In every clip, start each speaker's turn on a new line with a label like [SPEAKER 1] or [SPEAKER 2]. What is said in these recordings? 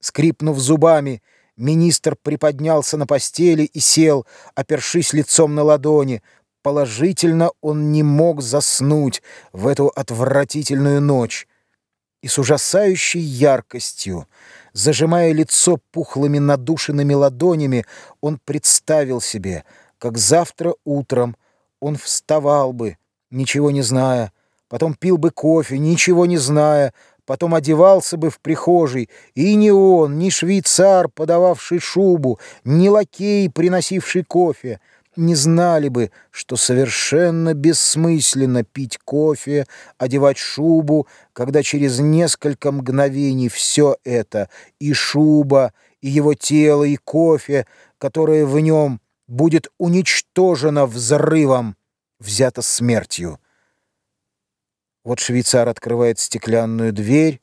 [SPEAKER 1] Скрипнув зубами, министр приподнялся на постели и сел, опершись лицом на ладони. Положительно он не мог заснуть в эту отвратительную ночь. И с ужасающей яркостью, зажимая лицо пухлыми надушенными ладонями, он представил себе, как завтра утром он вставал бы, ничего не зная, потом пил бы кофе, ничего не зная, потом одевался бы в прихожей, и ни он, ни швейцар, подававший шубу, ни лакей, приносивший кофе, не знали бы, что совершенно бессмысленно пить кофе, одевать шубу, когда через несколько мгновений все это, и шуба, и его тело, и кофе, которое в нем будет уничтожено взрывом, взято смертью. Вот швейцар открывает стеклянную дверь,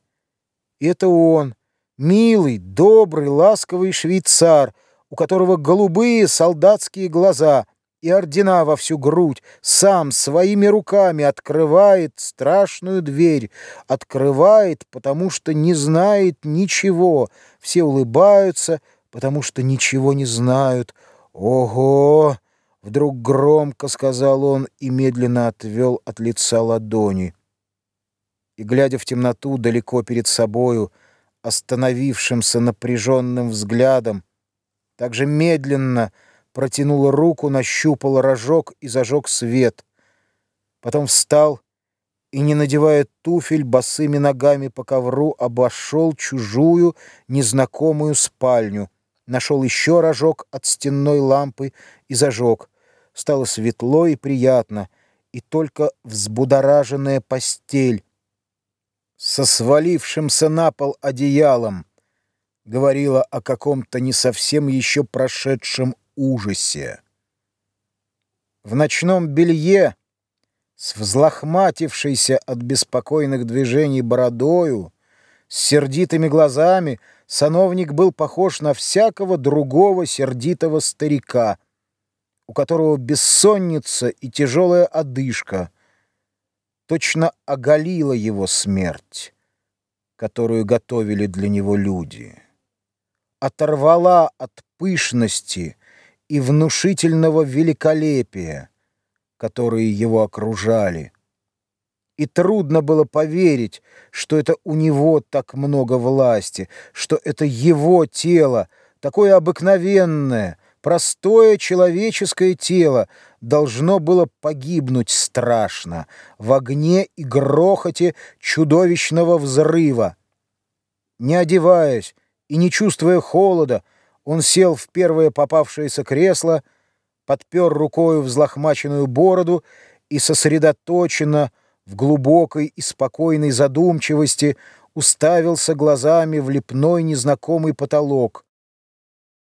[SPEAKER 1] и это он, милый, добрый, ласковый швейцар, у которого голубые солдатские глаза и ордена во всю грудь, сам своими руками открывает страшную дверь, открывает, потому что не знает ничего, все улыбаются, потому что ничего не знают. «Ого!» — вдруг громко сказал он и медленно отвел от лица ладони и, глядя в темноту далеко перед собою, остановившимся напряженным взглядом, также медленно протянул руку, нащупал рожок и зажег свет. Потом встал и, не надевая туфель, босыми ногами по ковру обошел чужую, незнакомую спальню, нашел еще рожок от стенной лампы и зажег. Стало светло и приятно, и только взбудораженная постель, со свалившимся на пол одеялом, говорила о каком-то не совсем еще прошедшем ужасе. В ночном белье, с взлохматившейся от беспокойных движений бородою, с сердитыми глазами, сановник был похож на всякого другого сердитого старика, у которого бессонница и тяжелая одышка — точно оголила его смерть, которую готовили для него люди, оторвала от пышности и внушительного великолепия, которые его окружали. И трудно было поверить, что это у него так много власти, что это его тело, такое обыкновенное, Простое человеческое тело должно было погибнуть страшно в огне и грохоте чудовищного взрыва. Не одеваясь и не чувствуя холода, он сел в первое попавшееся кресло, подпер рукою взлохмаченную бороду и сосредоточенно, в глубокой и спокойной задумчивости, уставился глазами в лепной незнакомый потолок,